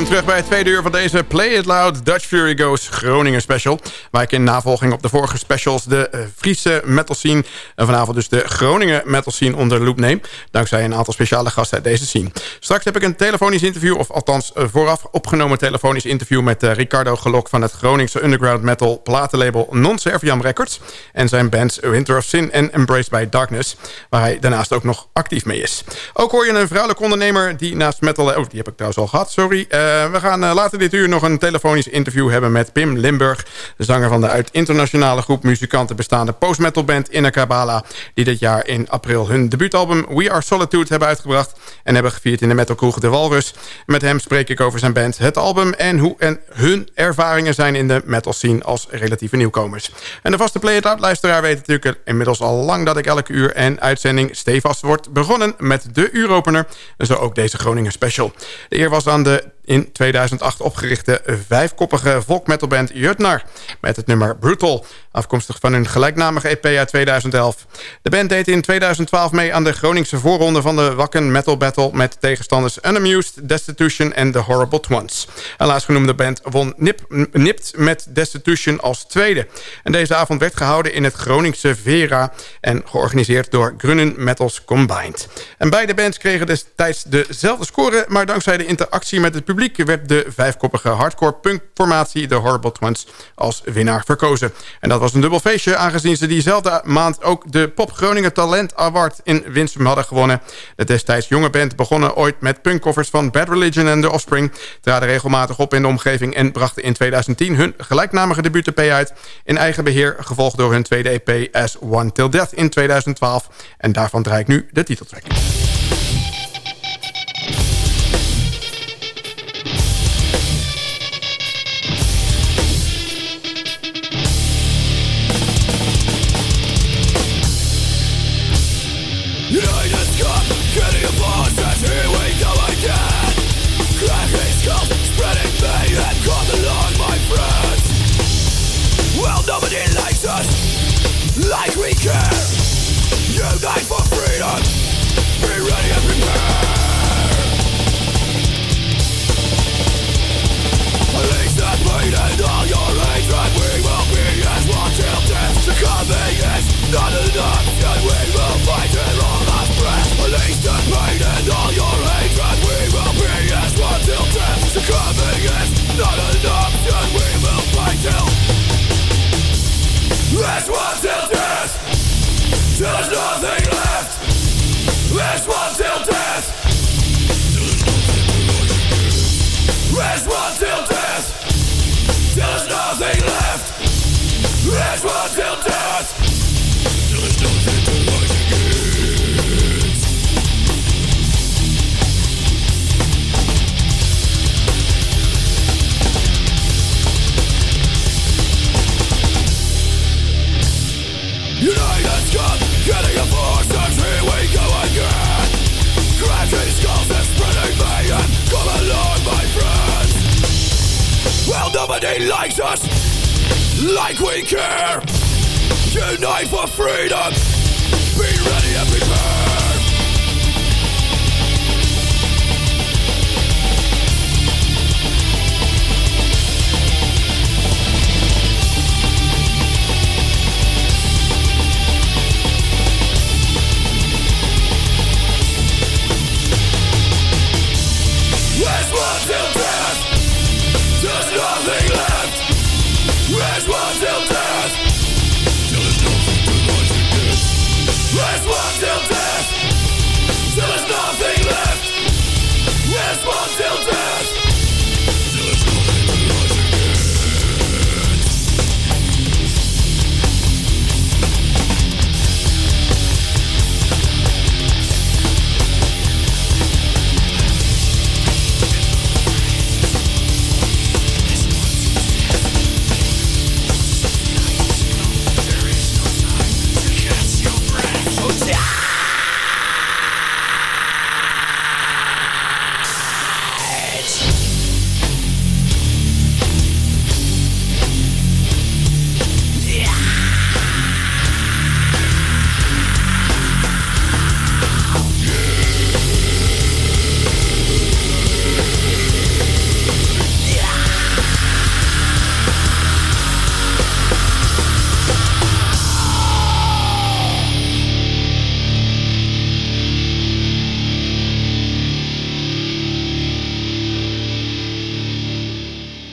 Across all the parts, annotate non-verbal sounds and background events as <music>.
Welkom terug bij het tweede uur van deze Play It Loud Dutch Fury Goes Groningen special. Waar ik in navolging op de vorige specials de uh, Friese metal scene... en vanavond dus de Groningen metal scene onder de loep neem. Dankzij een aantal speciale gasten uit deze scene. Straks heb ik een telefonisch interview, of althans uh, vooraf opgenomen telefonisch interview... met uh, Ricardo Gelok van het Groningse underground metal platenlabel Non-Serviam Records... en zijn bands Winter of Sin en Embraced by Darkness... waar hij daarnaast ook nog actief mee is. Ook hoor je een vrouwelijke ondernemer die naast metal... oh, die heb ik trouwens al gehad, sorry. We gaan uh, later dit uur nog een telefonisch interview hebben met Pim Limburg... de zanger van de uit internationale groep muzikanten bestaande post-metal band Kabbalah... die dit jaar in april hun debuutalbum We Are Solitude hebben uitgebracht... en hebben gevierd in de metalkroeg De Walrus. Met hem spreek ik over zijn band, het album... en hoe en hun ervaringen zijn in de metal scene als relatieve nieuwkomers. En de vaste Play It Out luisteraar weet natuurlijk inmiddels al lang... dat ik elke uur en uitzending stevast wordt begonnen met de uuropener... zo ook deze Groningen special. De eer was aan de in 2008 opgerichte vijfkoppige volkmetalband Jutnar... met het nummer Brutal, afkomstig van hun gelijknamige EP uit 2011. De band deed in 2012 mee aan de Groningse voorronde van de Wakken Metal Battle... met tegenstanders Unamused, Destitution en The Horrible Twins. Een laatstgenoemde band won nip, nipt met Destitution als tweede. En deze avond werd gehouden in het Groningse Vera... en georganiseerd door Grunnen Metals Combined. En beide bands kregen destijds dezelfde score... maar dankzij de interactie met het publiek publiek werd de vijfkoppige hardcore punk formatie The Horrible Twins als winnaar verkozen. En dat was een dubbel feestje aangezien ze diezelfde maand ook de Pop Groningen Talent Award in Winsum hadden gewonnen. De destijds jonge band begonnen ooit met punkcovers van Bad Religion en The Offspring, traden regelmatig op in de omgeving en brachten in 2010 hun gelijknamige debuut-EP uit in eigen beheer, gevolgd door hun tweede EP As One Till Death in 2012. En daarvan draai ik nu de titeltrack. Succumbing is not enough And we will fight till this one till death. There's nothing left. This one till death. This one till death. There's nothing left. This one till death. there's nothing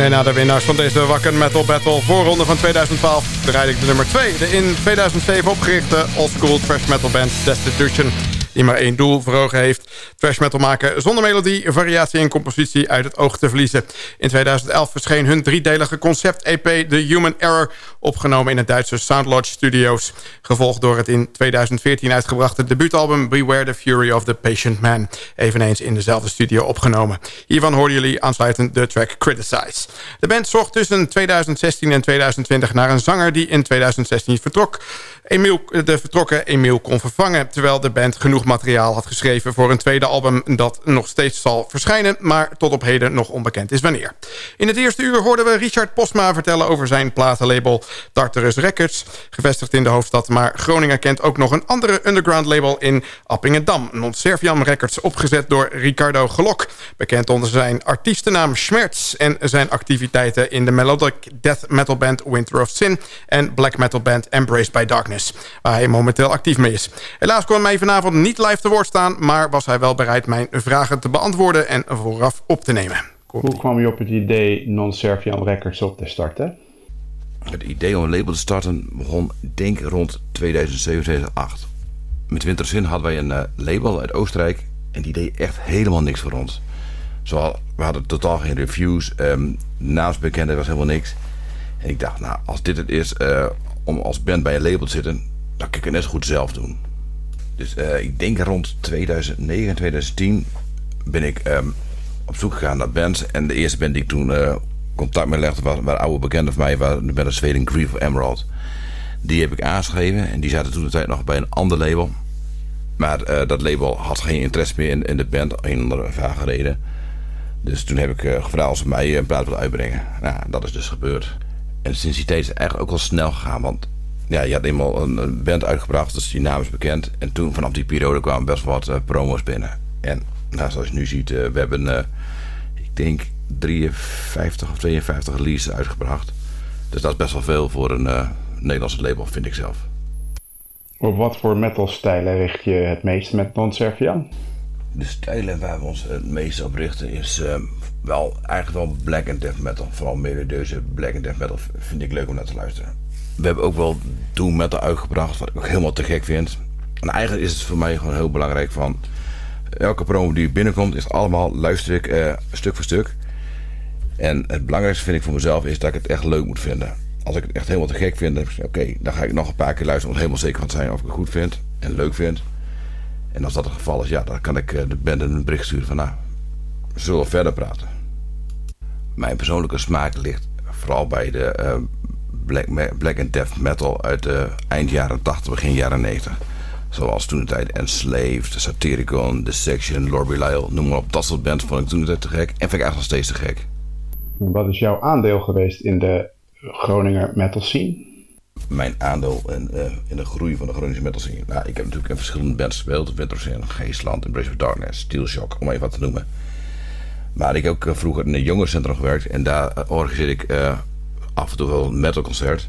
En na de winnaars van deze Wakken Metal Battle voorronde van 2012 draaide ik de nummer 2. De in 2007 opgerichte oldschool trash metal band Destitution die maar één doel voor ogen heeft. Trash metal maken zonder melodie, variatie en compositie uit het oog te verliezen. In 2011 verscheen hun driedelige concept-EP The Human Error... opgenomen in het Duitse Soundlodge Studios. Gevolgd door het in 2014 uitgebrachte debuutalbum Beware the Fury of the Patient Man. Eveneens in dezelfde studio opgenomen. Hiervan hoorden jullie aansluitend de track Criticize. De band zocht tussen 2016 en 2020 naar een zanger die in 2016 vertrok. Emiel, de vertrokken Emiel kon vervangen... terwijl de band genoeg materiaal had geschreven voor een tweede album... dat nog steeds zal verschijnen, maar tot op heden nog onbekend is wanneer. In het eerste uur hoorden we Richard Posma vertellen over zijn platenlabel Tartarus Records... gevestigd in de hoofdstad, maar Groningen kent ook nog een andere underground label in Appingedam... Non-Serviam Records, opgezet door Ricardo Gelok... bekend onder zijn artiestennaam Schmerz... en zijn activiteiten in de melodic death metal band Winter of Sin... en black metal band Embraced by Darkness. Waar hij momenteel actief mee is. Helaas kon hij vanavond niet live te woord staan, maar was hij wel bereid mijn vragen te beantwoorden en vooraf op te nemen. Hoe kwam je op het idee Non-Servian Records op te starten? Het idee om een label te starten begon, denk ik, rond 2007, 2008. Met Winterzin hadden wij een uh, label uit Oostenrijk en die deed echt helemaal niks voor ons. Zoal, we hadden totaal geen reviews, um, naamsbekendheid was helemaal niks. En ik dacht, nou, als dit het is uh, om als band bij een label te zitten, dan kan ik het net zo goed zelf doen. Dus uh, ik denk rond 2009 2010 ben ik um, op zoek gegaan naar bands. En de eerste band die ik toen uh, contact mee legde, was, waren oude bekenden van mij, de band Zweden Grief of Emerald. Die heb ik aangeschreven en die zaten toen de tijd nog bij een ander label. Maar uh, dat label had geen interesse meer in, in de band, een andere vage reden. Dus toen heb ik gevraagd of ze mij een plaat willen uitbrengen. Nou, dat is dus gebeurd. En sinds die tijd is het eigenlijk ook wel snel gegaan. Want ja, je had eenmaal een, band uitgebracht, dus die naam is bekend. En toen vanaf die periode kwamen best wat uh, promo's binnen. En nou, zoals je nu ziet, we hebben, ik denk, 53 of 52 releases uitgebracht. Dus dat is best wel veel voor een Nederlandse label, vind ik zelf. Op wat voor metalstijlen richt je het meest met Non-Servian? De stijlen waar we ons het meest op richten is uh, wel eigenlijk wel black and death metal. Vooral melodieuze black and death metal vind ik leuk om naar te luisteren. We hebben ook wel doom metal uitgebracht, wat ik ook helemaal te gek vind. En eigenlijk is het voor mij gewoon heel belangrijk van... Elke promo die binnenkomt is allemaal luister ik uh, stuk voor stuk. En het belangrijkste vind ik voor mezelf is dat ik het echt leuk moet vinden als ik het echt helemaal te gek vind, dan, oké, dan ga ik nog een paar keer luisteren om helemaal zeker van te zijn of ik het goed vind en leuk vind. En als dat het geval is, ja, dan kan ik de band een bericht sturen van nou, we zullen verder praten. Mijn persoonlijke smaak ligt vooral bij de uh, black, black and death metal uit de eind jaren 80, begin jaren 90. Zoals toen de tijd Enslaved, Satyricon, The Section, Lord Belial, noem maar op. Dat soort bands vond ik toen de tijd te gek en vind ik eigenlijk nog steeds te gek. Wat is jouw aandeel geweest in de Groninger metal scene? Mijn aandeel in, uh, in de groei van de Groningse metal. Nou, ik heb natuurlijk in verschillende bands gespeeld. Winterzin, Geestland, Embrace of Darkness, Steel Shock, om even wat te noemen. Maar ik heb ook uh, vroeger in een jongerencentrum gewerkt. En daar uh, organiseerde ik af en toe wel een metalconcert.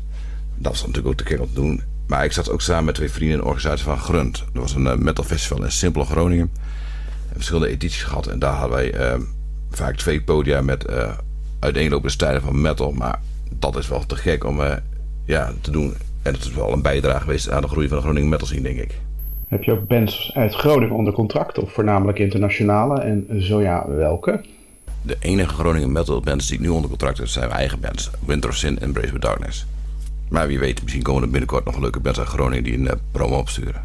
Dat was natuurlijk ook te gek om te doen. Maar ik zat ook samen met twee vrienden in organisatie van Grunt. Dat was een metal festival in Simpel Groningen. En verschillende edities gehad. En daar hadden wij vaak twee podia met uiteenlopende stijlen van metal. Maar dat is wel te gek om uh, ja, te doen. En het is wel een bijdrage geweest aan de groei van de Groningen metal scene, denk ik. Heb je ook bands uit Groningen onder contract, of voornamelijk internationale? En zo ja, welke? De enige Groningen metal bands die ik nu onder contract heb, zijn mijn eigen bands. Winter of Sin en Brave with Darkness. Maar wie weet, misschien komen er binnenkort nog leuke bands uit Groningen die een uh, promo opsturen.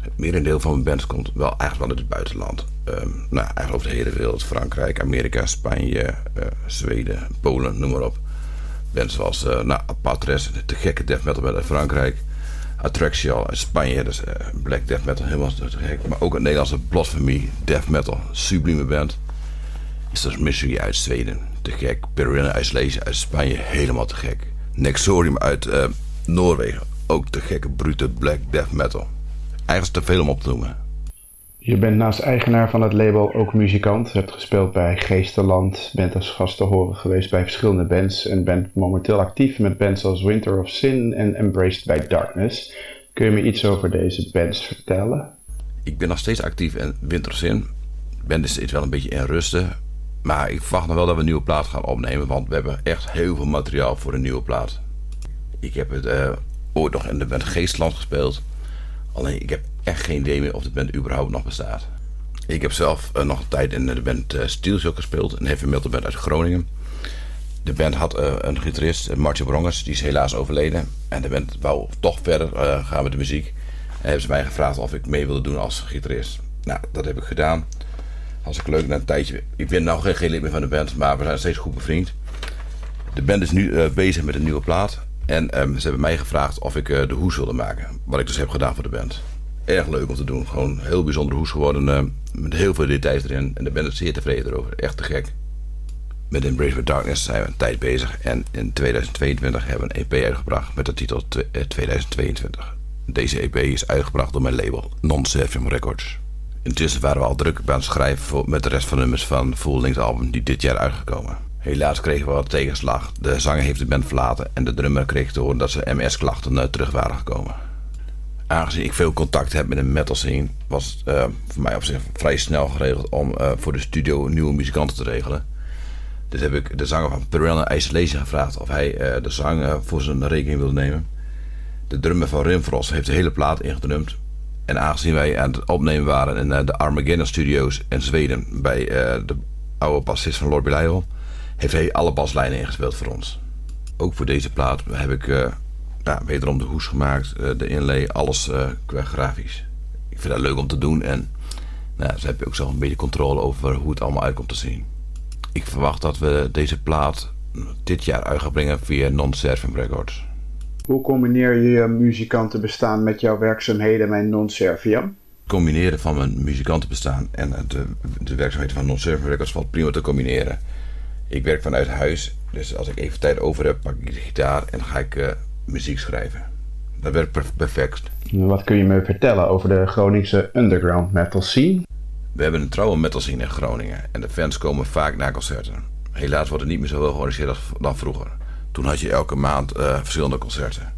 Het merendeel van mijn bands komt wel eigenlijk wel uit het buitenland. Um, nou, eigenlijk over de hele wereld. Frankrijk, Amerika, Spanje, uh, Zweden, Polen, noem maar op. Bands zoals uh, nou, Patres, de gekke death metal uit Frankrijk. Attraction uit Spanje, dus uh, black death metal, helemaal te gek. Maar ook een Nederlandse Blasphemy death metal, sublieme band. Is er Mystery uit Zweden, te gek. Peruina Isolation uit Spanje, helemaal te gek. Nexorium uit uh, Noorwegen, ook te gekke, brute black death metal. Eigenlijk te veel om op te noemen. Je bent naast eigenaar van het label ook muzikant. Je hebt gespeeld bij Geesterland, bent als gast te horen geweest bij verschillende bands en bent momenteel actief met bands als Winter of Sin en Embraced by Darkness. Kun je me iets over deze bands vertellen? Ik ben nog steeds actief in Winter of Sin. De band is steeds wel een beetje in rusten. Maar ik verwacht nog wel dat we een nieuwe plaat gaan opnemen, want we hebben echt heel veel materiaal voor een nieuwe plaat. Ik heb het uh, ooit nog in de band Geestland gespeeld. Alleen ik heb echt geen idee meer of de band überhaupt nog bestaat. Ik heb zelf uh, nog een tijd in de band uh, Steelshock gespeeld, een heavy metal band uit Groningen. De band had uh, een gitarist, Martje Brongers, die is helaas overleden. En de band wou toch verder gaan met de muziek. En hebben ze mij gevraagd of ik mee wilde doen als gitarist. Nou, dat heb ik gedaan. Als ik leuk na een tijdje. Ik ben nou geen, geen lid meer van de band, maar we zijn steeds goed bevriend. De band is nu bezig met een nieuwe plaat. En um, ze hebben mij gevraagd of ik de hoes wilde maken. Wat ik dus heb gedaan voor de band erg leuk om te doen. Gewoon heel bijzonder hoes geworden. Uh, met heel veel details erin. En daar ben ik zeer tevreden over. Echt te gek. Met Embrace with Darkness zijn we een tijd bezig. En in 2022 hebben we een EP uitgebracht met de titel 2022. Eh, Deze EP is uitgebracht door mijn label Non-Servium Records. Intussen waren we al druk aan het schrijven met de rest van de nummers van Full Length album die dit jaar uitgekomen. Helaas kregen we wat tegenslag. De zanger heeft de band verlaten en de drummer kreeg te horen dat ze MS-klachten terug waren gekomen. aangezien ik veel contact heb met een metal scene, was het uh, voor mij op zich vrij snel geregeld om uh, voor de studio nieuwe muzikanten te regelen. Dus heb ik de zanger van Piranha Isolation gevraagd of hij de zang voor zijn rekening wilde nemen. De drummer van Rimfrost heeft de hele plaat ingedrumd. En aangezien wij aan het opnemen waren in de Armageddon Studios in Zweden bij de oude bassist van Lord Belial, heeft hij alle baslijnen ingespeeld voor ons. Ook voor deze plaat heb ik ja, wederom de hoes gemaakt, uh, de inlay, alles uh, qua grafisch. Ik vind dat leuk om te doen en nou, dus heb je ook zo een beetje controle over hoe het allemaal uit komt te zien. Ik verwacht dat we deze plaat dit jaar uit gaan brengen via Non-Serving Records. Hoe combineer je je muzikantenbestaan met jouw werkzaamheden bij Non-Serviam? Combineren van mijn muzikantenbestaan en de, de werkzaamheden van Non-Serving Records valt prima te combineren. Ik werk vanuit huis, dus als ik even tijd over heb, pak ik de gitaar en dan ga ik uh, muziek schrijven. Dat werkt perfect. Wat kun je me vertellen over de Groningse underground metal scene? We hebben een trouwe metal scene in Groningen en de fans komen vaak naar concerten. Helaas wordt het niet meer zo wel georganiseerd dan vroeger. Toen had je elke maand uh, verschillende concerten.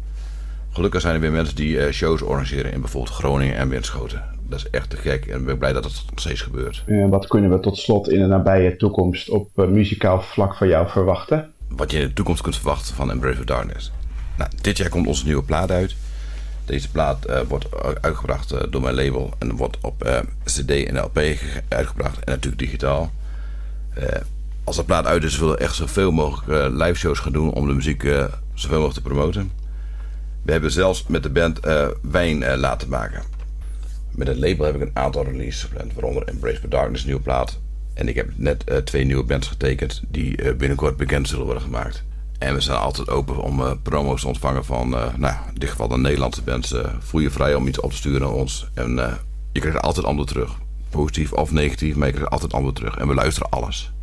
Gelukkig zijn er weer mensen die uh, shows organiseren in bijvoorbeeld Groningen en Winschoten. Dat is echt te gek en ik ben blij dat het nog steeds gebeurt. En wat kunnen we tot slot in de nabije toekomst op uh, muzikaal vlak van jou verwachten? Wat je in de toekomst kunt verwachten van Embrace of Darkness. Nou, dit jaar komt onze nieuwe plaat uit. Deze plaat uh, wordt uitgebracht uh, door mijn label en wordt op CD en LP uitgebracht en natuurlijk digitaal. als de plaat uit is, willen we echt zoveel mogelijk live shows gaan doen om de muziek zoveel mogelijk te promoten. We hebben zelfs met de band wijn laten maken. Met het label heb ik een aantal releases gepland, waaronder Embrace the Darkness, nieuwe plaat. En ik heb net twee nieuwe bands getekend die binnenkort bekend zullen worden gemaakt. En we zijn altijd open om uh, promo's te ontvangen van, nou, in dit geval de Nederlandse bands. Voel je vrij om iets op te sturen naar ons. En je krijgt altijd antwoord terug. Positief of negatief, maar je krijgt altijd antwoord terug. En we luisteren alles.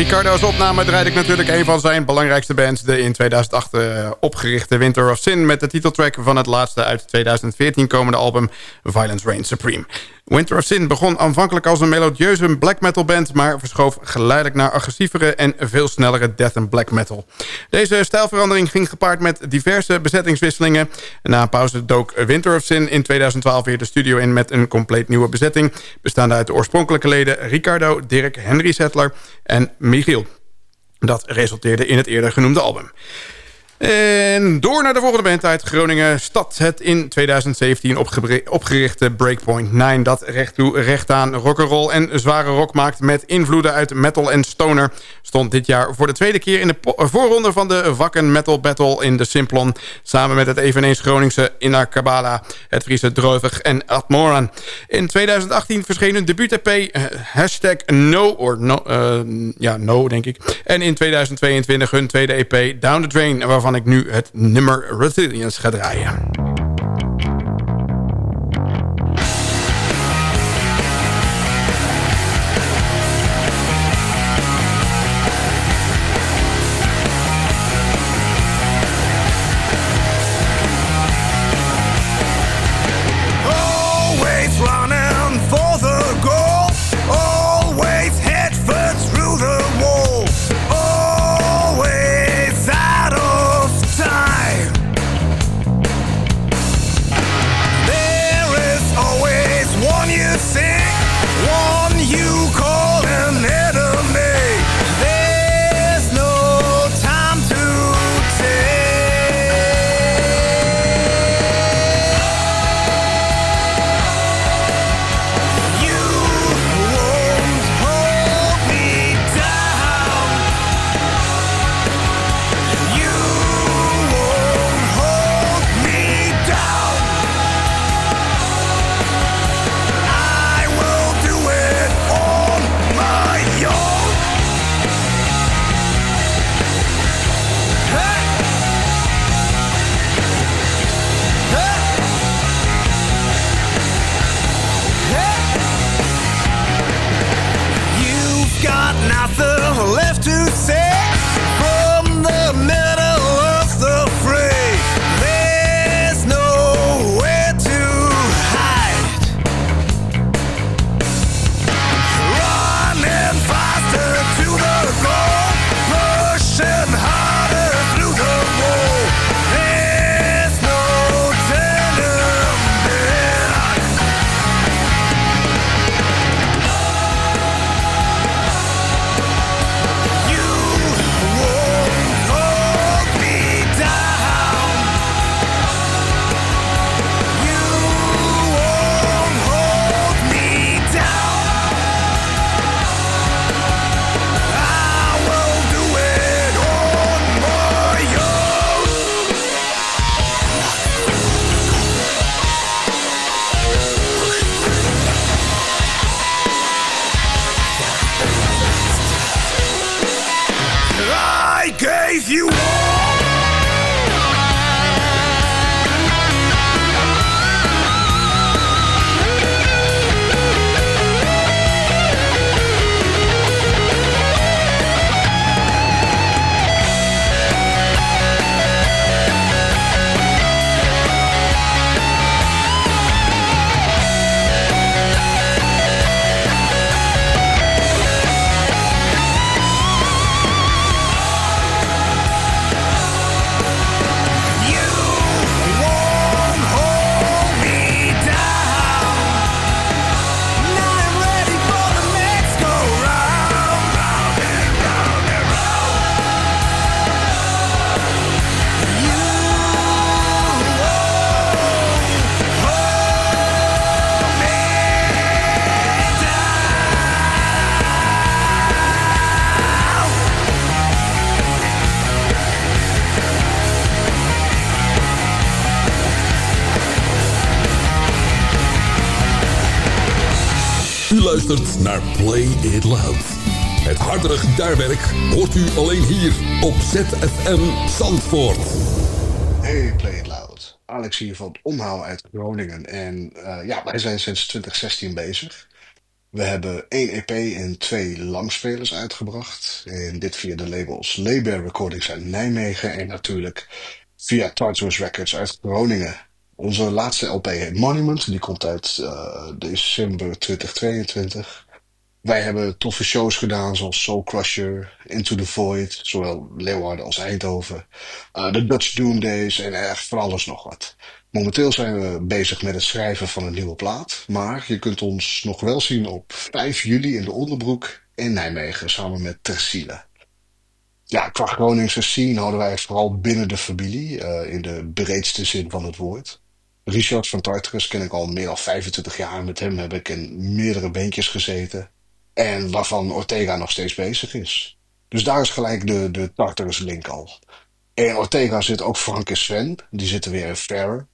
Ricardo's opname draaide ik natuurlijk een van zijn belangrijkste bands... de in 2008 uh, opgerichte Winter of Sin... met de titeltrack van het laatste uit 2014 komende album Violence Reigns Supreme. Winter of Sin begon aanvankelijk als een melodieuze black metal band... maar verschoof geleidelijk naar agressievere en veel snellere death and black metal. Deze stijlverandering ging gepaard met diverse bezettingswisselingen. Na een pauze dook Winter of Sin in 2012 weer de studio in... met een compleet nieuwe bezetting... bestaande uit de oorspronkelijke leden Ricardo, Dirk, Henry Settler en Michiel. Dat resulteerde in het eerder genoemde album. En door naar de volgende band uit Groningen. Stad het in 2017 opgerichte Breakpoint 9. Dat recht toe recht aan rock'n'roll en zware rock maakt... met invloeden uit metal en stoner. Stond dit jaar voor de tweede keer in de voorronde van de Wakken Metal Battle in de Simplon. Samen met het eveneens Groningse Inna Kabala, het Friese Droevig en Admoran. In 2018 verscheen een debuut-EP, uh, hashtag no, or no, uh, ja, no denk ik. En in 2022 hun tweede EP Down the Drain, waarvan ik nu het nummer Resilience ga draaien. Naar Play It Loud. Het hardere gitaarwerk hoort u alleen hier op ZFM Zandvoort. Hey Play It Loud. Alex hier van Omhaal uit Groningen. En uh, ja, wij zijn sinds 2016 bezig. We hebben één EP en twee langspelers uitgebracht. En dit via de labels Laybear Recordings uit Nijmegen en natuurlijk via Tartarus Records uit Groningen. Onze laatste LP heet Monument, die komt uit uh, december 2022. Wij hebben toffe shows gedaan zoals Soul Crusher, Into the Void, zowel Leeuwarden als Eindhoven. Uh, de Dutch Doom Days en echt van alles nog wat. Momenteel zijn we bezig met het schrijven van een nieuwe plaat. Maar je kunt ons nog wel zien op 5 juli in de Onderbroek in Nijmegen samen met Tersiele. Ja, qua Groningse scene houden wij vooral binnen de familie, uh, in de breedste zin van het woord. Richard van Tartarus ken ik al meer dan 25 jaar. Met hem heb ik in meerdere beentjes gezeten. En waarvan Ortega nog steeds bezig is. Dus daar is gelijk de, de Tartarus link al. En Ortega zit ook Frank en Sven. Die zitten weer in Fair.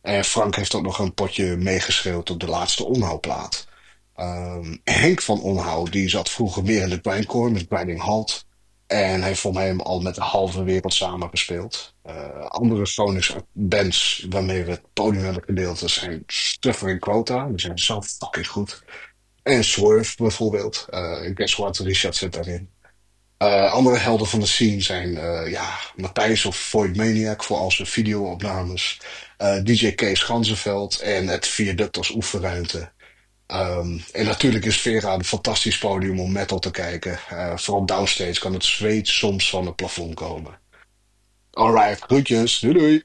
En Frank heeft ook nog een potje meegeschreeuwd op de laatste onhoudplaat. Um, Henk van Onhoud die zat vroeger meer in de grindcore met Grinding Halt. En heeft voor mij al met de halve wereld samengespeeld. Uh, andere Groningse bands waarmee we het podium hebben gedeeld zijn Stuffer en Quota. Die zijn zo fucking goed. En Swerve bijvoorbeeld. Uh, Guess What, Richard zit daarin. Uh, andere helden van de scene zijn uh, ja, Matthijs of Void Maniac voor al zijn videoopnames. DJ Kees Ganzenveld en het Viaduct als oefenruimte. Um, en natuurlijk is Vera een fantastisch podium om metal te kijken. vooral downstage kan het zweet soms van het plafond komen. Alright, groetjes. Doei doei.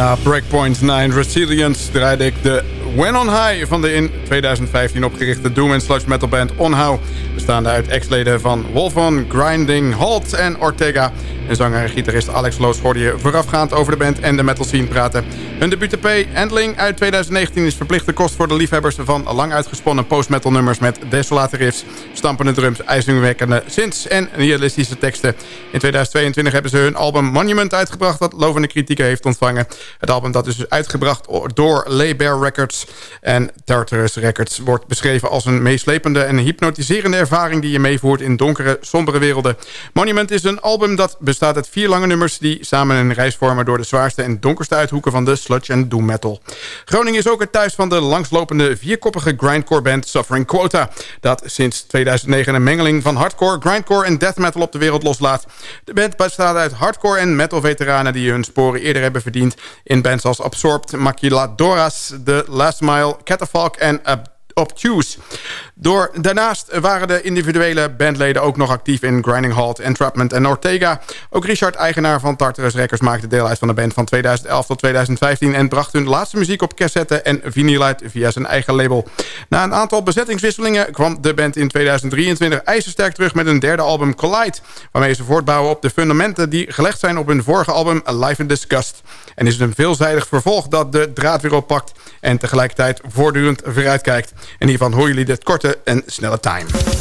Na Breakpoint 9 Resilience draaide de When On High... van de in 2015 opgerichte doom en sludge metal band On How... bestaande uit ex-leden van Wolfon, Grinding, Halt en Ortega... En zanger en gitarist Alex Loos hoorde je voorafgaand over de band en de metal scene praten. Hun debuut EP Handling uit 2019 is verplichte kost voor de liefhebbers van lang uitgesponnen post-metal nummers met desolate riffs, stampende drums, ijzingwekkende synths en realistische teksten. In 2022 hebben ze hun album Monument uitgebracht dat lovende kritieken heeft ontvangen. Het album dat is dus uitgebracht door Laybear Records en Tartarus Records wordt beschreven als een meeslepende en hypnotiserende ervaring die je meevoert in donkere, sombere werelden. Monument is een album dat bestaat uit vier lange nummers... die samen een reis vormen door de zwaarste en donkerste uithoeken... van de sludge en doom metal. Groningen is ook het thuis van de langslopende vierkoppige grindcore band Suffering Quota... dat sinds 2009 een mengeling van hardcore, grindcore en death metal op de wereld loslaat. De band bestaat uit hardcore en metal veteranen... die hun sporen eerder hebben verdiend in bands als Absorbed, Maquiladoras... The Last Mile, Catafalque en Obtuse. Door, daarnaast waren de individuele bandleden ook nog actief in Grinding Halt, Entrapment en Ortega. Ook Richard, eigenaar van Tartarus Records, maakte deel uit van de band van 2011 tot 2015... en bracht hun laatste muziek op cassette en vinyl uit via zijn eigen label. Na een aantal bezettingswisselingen kwam de band in 2023 ijzersterk terug met een derde album Collide... waarmee ze voortbouwen op de fundamenten die gelegd zijn op hun vorige album Life in Disgust. En is het een veelzijdig vervolg dat de draad weer oppakt en tegelijkertijd voortdurend vooruitkijkt. En hiervan horen jullie dit korte en snelle time.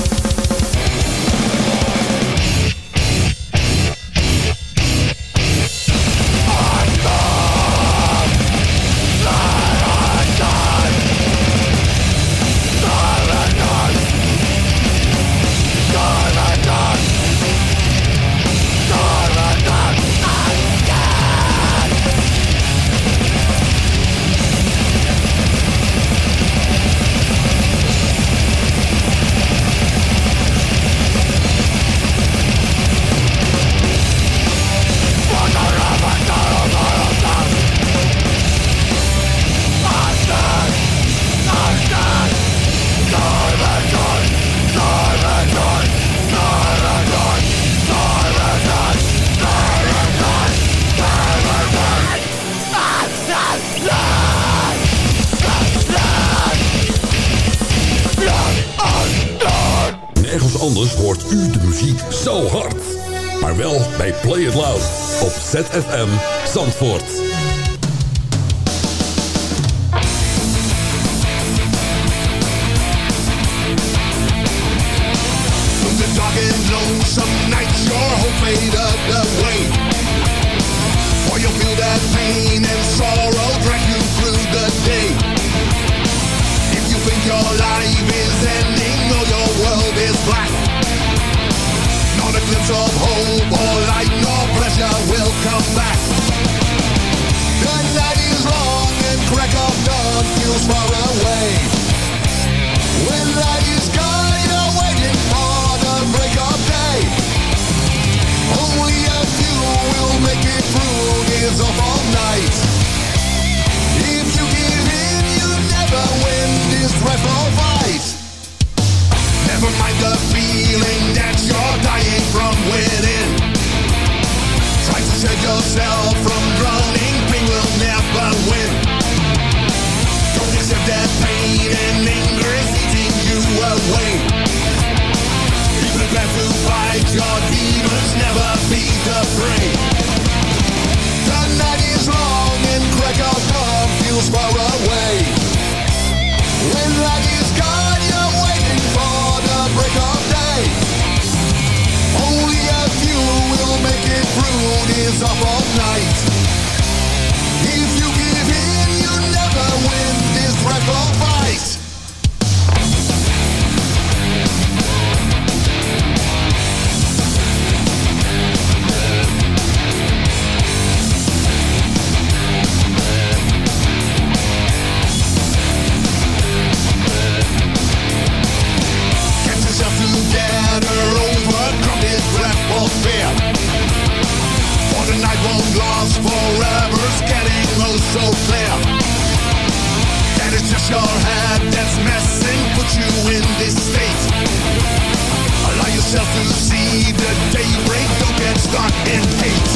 the daybreak, get stuck in hate.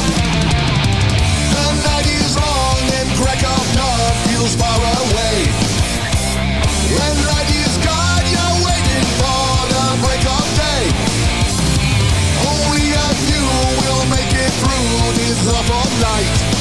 The night is long and crack of dawn feels far away. When is gone, you're waiting for the break of day. Only will make it through this night.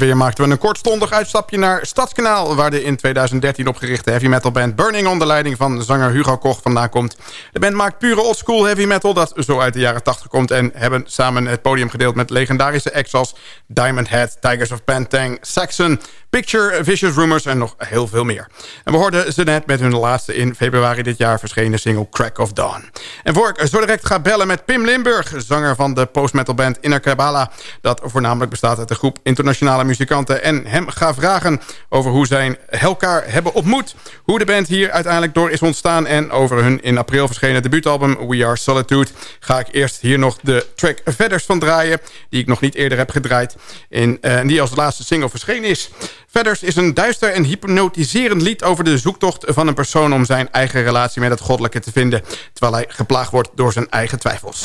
Weer maakten we een kortstondig uitstapje naar Stadskanaal... waar de in 2013 opgerichte heavy metal band Burning... onder leiding van zanger Hugo Koch vandaan komt. De band maakt pure oldschool heavy metal... dat zo uit de jaren 80 komt... en hebben samen het podium gedeeld met legendarische acts als Diamond Head, Tigers of Pantang, Saxon... Picture, Vicious Rumors en nog heel veel meer. En we hoorden ze net met hun laatste in februari dit jaar verschenen single Crack of Dawn. En voor ik zo direct ga bellen met Pim Limburg... zanger van de post-metal band Inner Kabbalah... dat voornamelijk bestaat uit een groep internationale en hem ga vragen over hoe zij elkaar hebben ontmoet... hoe de band hier uiteindelijk door is ontstaan... en over hun in april verschenen debuutalbum We Are Solitude... ga ik eerst hier nog de track Vedders van draaien... die ik nog niet eerder heb gedraaid... en eh, die als laatste single verschenen is... Vedders is een duister en hypnotiserend lied over de zoektocht van een persoon... om zijn eigen relatie met het goddelijke te vinden... terwijl hij geplaagd wordt door zijn eigen twijfels.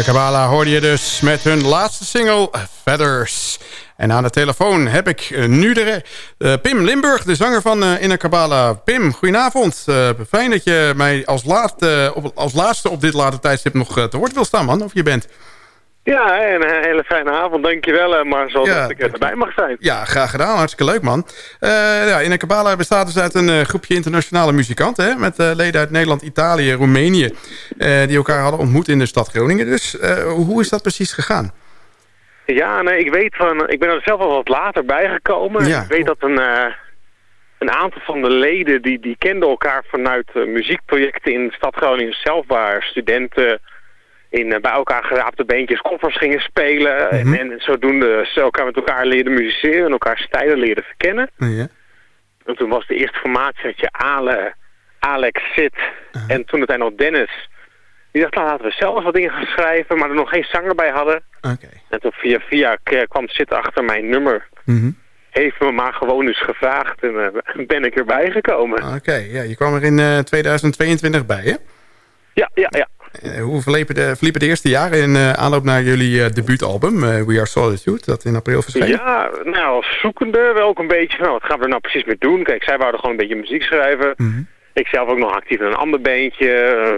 In de Kabbalah hoorde je dus met hun laatste single Feathers. En aan de telefoon heb ik eh, nu de, uh, Pim Limburg, de zanger van uh, Inner Kabbalah. Pim, goedenavond. Fijn dat je mij als, laat, op, als laatste op dit late tijdstip nog te woord wil staan, man. Of je bent. Ja, een hele fijne avond. Dankjewel, Marcel, ja, dat ik erbij mag zijn. Ja, graag gedaan. Hartstikke leuk, man. ja, Inner Kabbalah bestaat dus uit een groepje internationale muzikanten... Hè, met leden uit Nederland, Italië, Roemenië... die elkaar hadden ontmoet in de stad Groningen. Dus hoe is dat precies gegaan? Ja, nee, ik weet van, ik ben er zelf al wat later bijgekomen. Ja. Ik weet dat een, een aantal van de leden die, die kenden elkaar vanuit muziekprojecten in de stad Groningen zelf, waar studenten in uh, bij elkaar geraapte beentjes koffers gingen spelen. en, en, zodoende ze elkaar met elkaar leerden musiceren en elkaar stijlen leerden verkennen. En toen was de eerste formatie dat je Ale, Alex Sid en toen uiteindelijk nog Dennis die dacht, nou, laten we zelf wat dingen gaan schrijven, maar er nog geen zanger bij hadden. En toen via via kwam zitten achter mijn nummer. Mm Heeft me maar gewoon eens gevraagd en uh, <laughs> ben ik erbij gekomen. Oké, ja, je kwam er in uh, 2022 bij, hè? Ja, ja, ja. Uh, hoe verliepen de, verliepen de eerste jaren in aanloop naar jullie debuutalbum, We Are Solitude, dat in april verscheen? Ja, nou, zoekende wel ook een beetje, nou, wat gaan we er nou precies mee doen? Kijk, zij wouden gewoon een beetje muziek schrijven. Mm ik zelf ook nog actief in een ander beentje.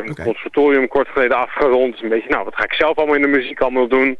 Een okay. conservatorium kort geleden afgerond. Dus een beetje, nou, wat ga ik zelf allemaal in de muziek allemaal doen?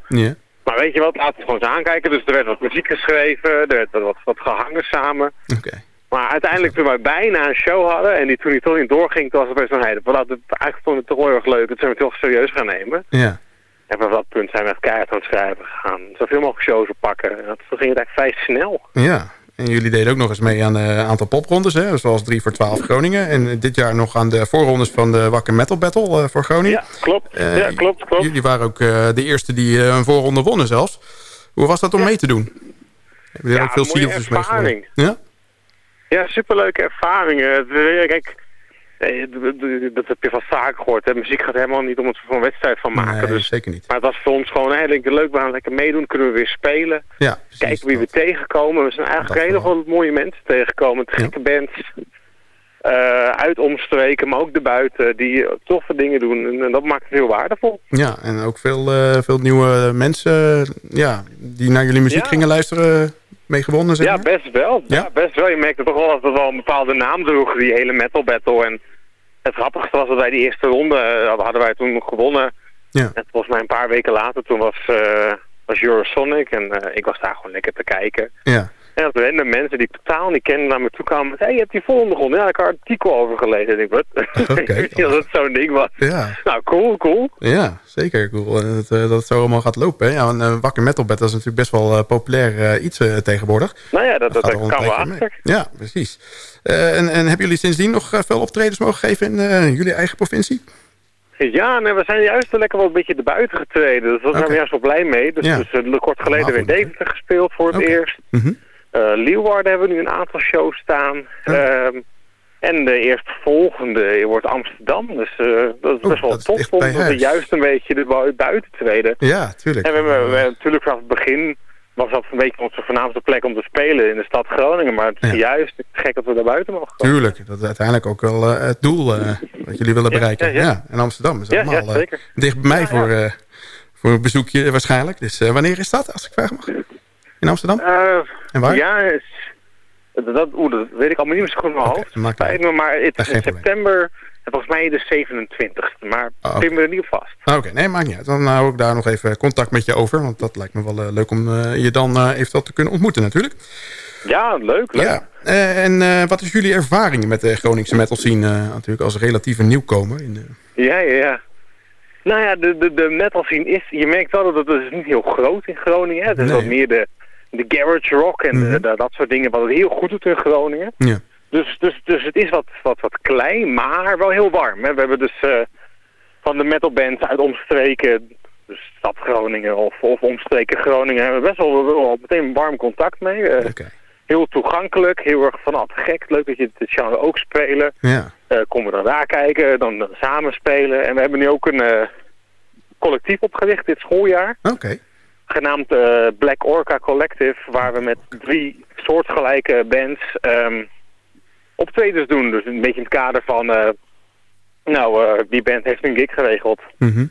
Maar weet je wat, laten we gewoon eens aankijken. Dus er werd wat muziek geschreven, er werd wat, wat gehangen samen. Oké. Maar uiteindelijk toen wij bijna een show hadden en die toen die toch niet doorging, toen was het best van, hey, we het eigenlijk vond het toch heel erg leuk. Dat zijn we toch serieus gaan nemen. Ja. En vanaf dat punt zijn we echt keihard aan het schrijven gegaan. Zoveel mogelijk shows oppakken. En dat, toen ging het eigenlijk vrij snel. Ja, en jullie deden ook nog eens mee aan een aantal poprondes, hè? zoals 3 voor 12 Groningen. En dit jaar nog aan de voorrondes van de Wakker Metal Battle uh, voor Groningen. Ja, klopt. Uh, ja, klopt, klopt. Jullie waren ook de eerste die een voorronde wonnen zelfs. Hoe was dat om ja. mee te doen? Hebben jullie ja, ook veel sealtjes meegemaakt? Ja? Ja, superleuke ervaringen. Kijk, dat heb je van zaken gehoord. Hè. Muziek gaat helemaal niet om het van een wedstrijd van maken. Nee, dus, zeker niet. Maar het was voor ons gewoon eigenlijk leuk. We gaan lekker meedoen. Kunnen we weer spelen. Ja, precies, Kijken wie we tegenkomen. We zijn eigenlijk heel veel mooie mensen tegengekomen. Gekke ja. bands. Uh, uit omstreken, maar ook de buiten. Die toffe dingen doen. En dat maakt het heel waardevol. Ja, en ook veel, uh, veel nieuwe mensen ja, die naar jullie muziek ja. gingen luisteren mee gewonnen, zeg Ja, best wel. Ja? ja? best wel. Je merkte toch wel dat het wel een bepaalde naam droeg, die hele metal battle. En het grappigste was dat wij die eerste ronde uh, hadden wij toen gewonnen. Ja. En volgens mij een paar weken later, toen was, uh, was Eurosonic en uh, ik was daar gewoon lekker te kijken. Ja. En dat random mensen die totaal niet kennen naar me toe kwamen. Hé, hey, je hebt die volgende gewonnen. Ja, ik had een artikel over gelezen. En ik wat? Okay. <laughs> dat het zo'n ding was. Ja. Nou, cool, cool. Ja, zeker cool. Dat, dat het zo allemaal gaat lopen. Hè? Ja, een uh, wakker metalbed dat is natuurlijk best wel uh, populair uh, iets tegenwoordig. Nou ja, dat, dat, dat kan wel achter. Ja, precies. en, en hebben jullie sindsdien nog veel optredens mogen geven in jullie eigen provincie? Ja, nee, we zijn juist lekker wel een beetje de buiten getreden. Dus daar okay. zijn we juist wel blij mee. Dus, ja. dus kort geleden weer Deventer gespeeld voor het okay. eerst. Mm -hmm. Uh, Leeuwarden hebben we nu een aantal shows staan. Uh, en de eerstvolgende wordt Amsterdam. Dus uh, dat is best wel tof. Dat we juist een beetje de buiten treden. Ja, tuurlijk. En we hebben, we, natuurlijk vanaf het begin was dat een beetje onze voornaamste plek om te spelen in de stad Groningen. Maar het is ja. juist gek dat we daar buiten mogen komen. Tuurlijk, dat is uiteindelijk ook wel uh, het doel uh, wat jullie willen bereiken. Ja, ja, ja. en Amsterdam is zeker. dicht bij mij voor, voor een bezoekje waarschijnlijk. Dus wanneer is dat, als ik vragen mag? In Amsterdam? en waar? Ja, dat, oe, dat weet ik allemaal niet meer zo goed in mijn okay, hoofd. Spijt me, maar het in september... Volgens mij de 27e, maar oh, pin me er niet op vast. Oké, okay, nee, maakt niet uit. Dan hou ik daar nog even contact met je over. Want dat lijkt me wel uh, leuk om uh, je dan uh, eventueel te kunnen ontmoeten natuurlijk. Ja, leuk, leuk. Ja. en wat is jullie ervaring met de Groningse metal scene natuurlijk als relatieve nieuwkomer? In. Ja, ja, ja. Nou ja, de, de, de metal scene is... Je merkt wel dat het is niet heel groot in Groningen. Het is nee. wat meer de, de garage rock en Mhm. de- dat soort dingen wat het heel goed doet in Groningen. Ja. Dus, dus, dus het is wat, wat, wat klein, maar wel heel warm. Hè. We hebben dus eh, van de metalbands uit omstreken, dus stad Groningen of, of omstreken Groningen, hebben we best wel, wel meteen een warm contact mee. Eh. Heel toegankelijk, heel erg van, ah, gek, leuk dat je het genre ook spelen. Ja. Eh komen we dan daar kijken, dan, dan samen spelen. En we hebben nu ook een collectief opgericht dit schooljaar Oké. Genaamd eh, Black Orca Collective, waar we met drie soortgelijke bands ehm optredens doen. Dus een beetje in het kader van, eh, nou, eh, die band heeft een gig geregeld. Mhm.